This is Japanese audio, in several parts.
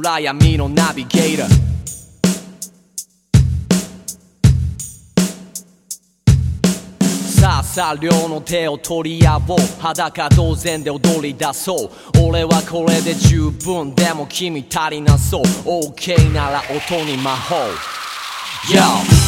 暗闇のナビゲーター。さあさあ両の手を取り合おう。裸同然で踊り出そう。俺はこれで十分でも君足りなそう。OK なら音に魔法。Yo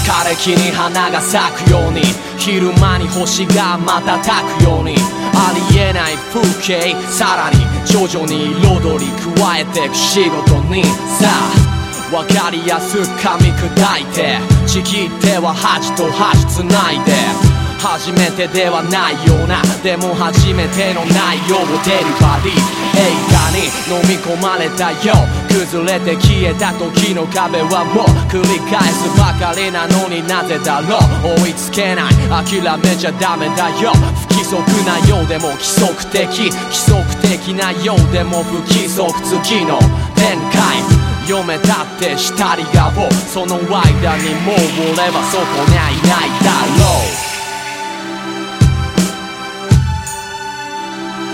枯れ木に花が咲くように。昼間に星が瞬くように。ありえない風景。さらに徐々に彩り加えてく仕事にさあ分かりやすく噛み砕いてちぎっては恥と箸つないで。初めてではないようなでも初めての内容をデリバリー。映画に飲み込まれたよ。崩れて消えた時の壁はもう繰り返すばかりなのになぜだろう。追いつけない。諦めちゃダメだよ。不規則なようでも規則的規則的なようでも不規則次の展開読めたってしたりがをその間にもう俺はそこにはいないだろ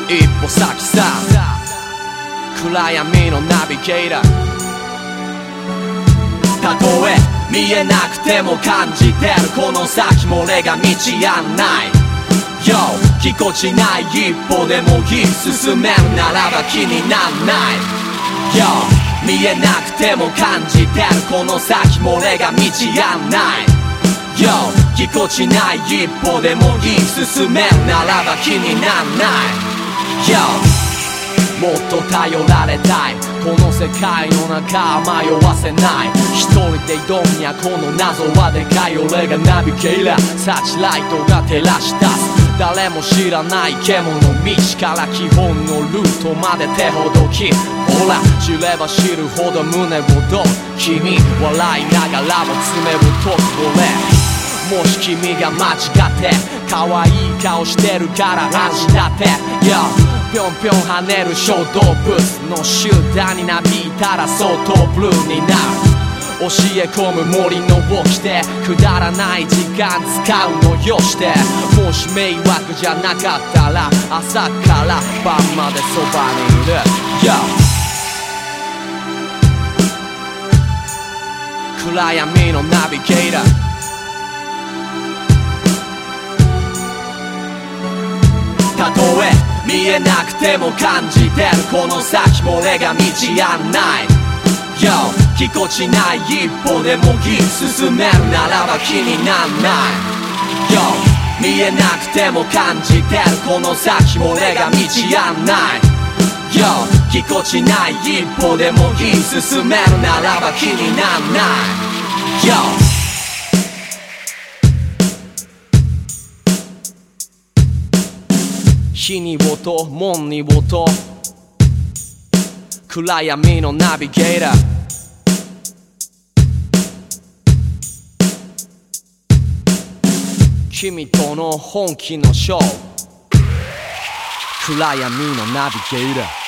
う一歩先さ暗闇のナビゲーター。たとえ見えなくても感じてるこの先も俺が道案内。Yo ぎこちない一歩でもいい進めるならば気になんない。Yo 見えなくても感じてるこの先も俺が道案内。Yo ぎこちない一歩でもいい進めるならば気になんない。Yo もっと頼られたい。この世界の中迷わせない。一人で挑みやこの謎はでかい。俺がナビゲーター。サーチライトが照らし出す。誰も知らない獣道から基本のルートまで手ほどき。ほら知れば知るほど胸をど君笑いながらも爪を研ぐ俺もし君が間違って可愛い顔してるから安心だって。Y ぴょんぴょん跳ねる小動物の集団になびいたら相当ブルーになる教え込む森の掟くだらない時間使うのよ。してもし迷惑じゃなかったら朝から晩までそばにいる。Yo 暗闇のナビゲーター。見えなくても感じてるこの先も俺が道案内。Yo ぎこちない一歩でもいい進めるならば気になんない。Yo 見えなくても感じてるこの先も俺が道案内。Yo ぎこちない一歩でもいい進めるならば気になんない。Yo 日に音門に音暗闇のナビゲーター。君との本気のショー。暗闇のナビゲーター。